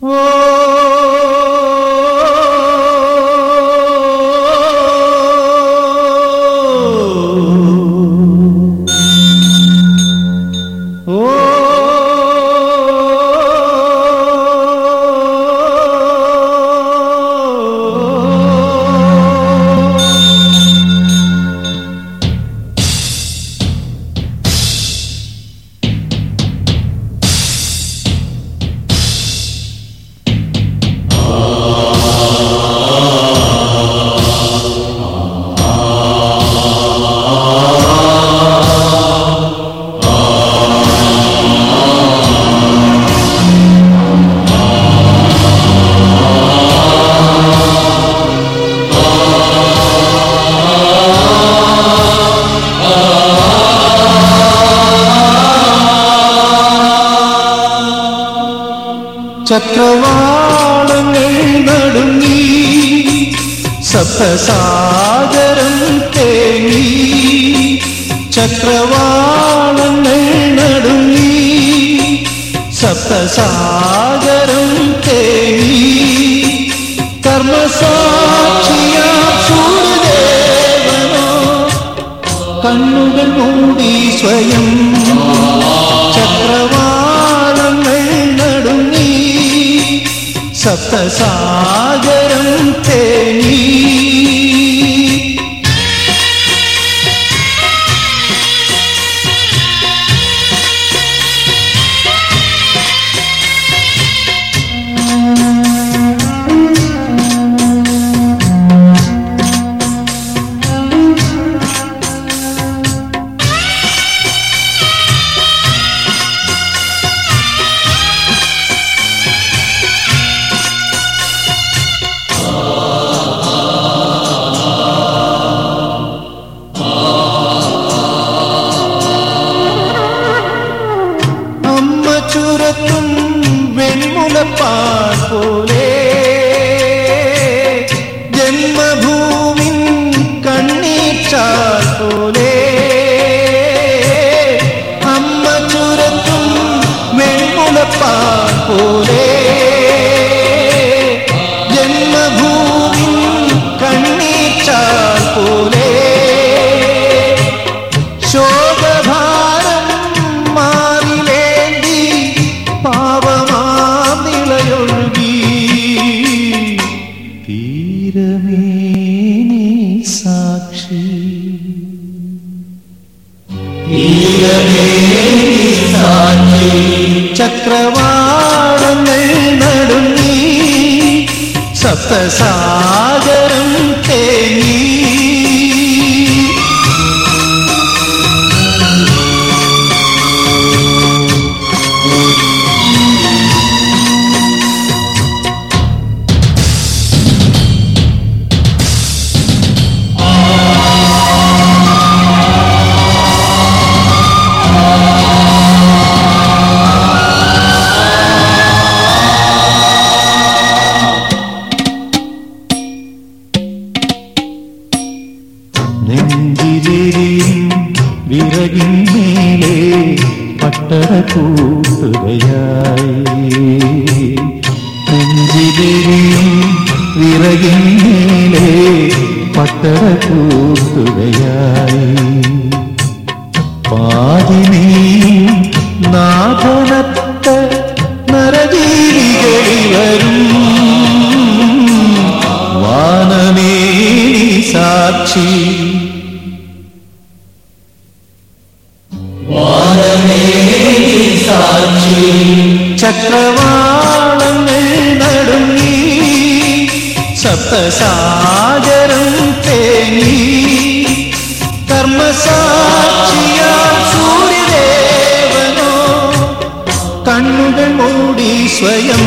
ചക്രവാളങ്ങൾ സപ്തസാഗരം തേങ്ങി ചക്രവാളങ്ങൾ നടുങ്ങി സപ്തസാഗരം തേങ്ങി കർമ്മസാക്ഷിയ സൂര്യദേവനോ കണ്ണുകൾ മൂടി സ്വയം ചക്രവാളങ്ങൾ സപ്തസാഗരം തേങ്ങി വെൺമുലപ്പാൽ പോലെ ജന്മഭൂമിൻ കണ്ണീച്ചാൽ പോലെ. അമ്മ ചുരത്തും വെൺമുലപ്പാൽ പോലെ. സാക്ഷി ചക്രവാളങ്ങൾ നടുങ്ങി സപ്തസാഗരം നെഞ്ചിലെരിയും വിറകിന്മേലെ പട്ടണ കൂട്ടുകയായി. നെഞ്ചിലെരിയും വിറകിന്മേലെ പട്ടട കൂട്ടുകയായി. പാതിനീ നാഥനത്ത നരജീവികളിൽ വരും വാനമേ സാക്ഷി ചക്രവാളങ്ങൾ നടുങ്ങി സപ്തസാഗരം തേങ്ങി. കർമ്മസാക്ഷിയ സൂര്യദേവനോ. കണ്ണുകൾ മൂടി സ്വയം